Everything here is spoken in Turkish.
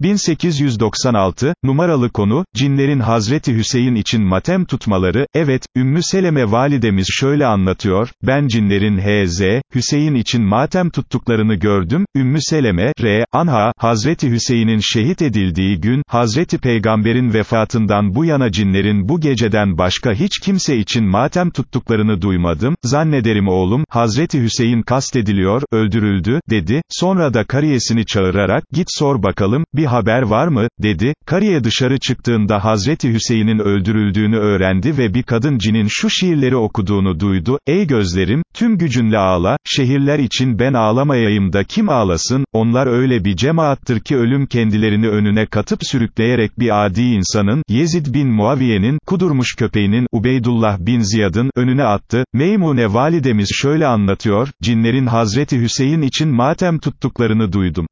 1896, numaralı konu, cinlerin Hazreti Hüseyin için matem tutmaları, evet, Ümmü Seleme validemiz şöyle anlatıyor, ben cinlerin H.Z., Hüseyin için matem tuttuklarını gördüm, Ümmü Seleme, R. Anha, Hazreti Hüseyin'in şehit edildiği gün, Hazreti Peygamber'in vefatından bu yana cinlerin bu geceden başka hiç kimse için matem tuttuklarını duymadım, zannederim oğlum, Hazreti Hüseyin kastediliyor, öldürüldü, dedi, sonra da kariyesini çağırarak, git sor bakalım, bir haber var mı, dedi, Kariye dışarı çıktığında Hazreti Hüseyin'in öldürüldüğünü öğrendi ve bir kadın cinin şu şiirleri okuduğunu duydu, ey gözlerim, tüm gücünle ağla, şehirler için ben ağlamayayım da kim ağlasın, onlar öyle bir cemaattır ki ölüm kendilerini önüne katıp sürükleyerek bir adi insanın, Yezid bin Muaviye'nin, kudurmuş köpeğinin, Ubeydullah bin Ziyad'ın, önüne attı, Meymune validemiz şöyle anlatıyor, cinlerin Hazreti Hüseyin için matem tuttuklarını duydum.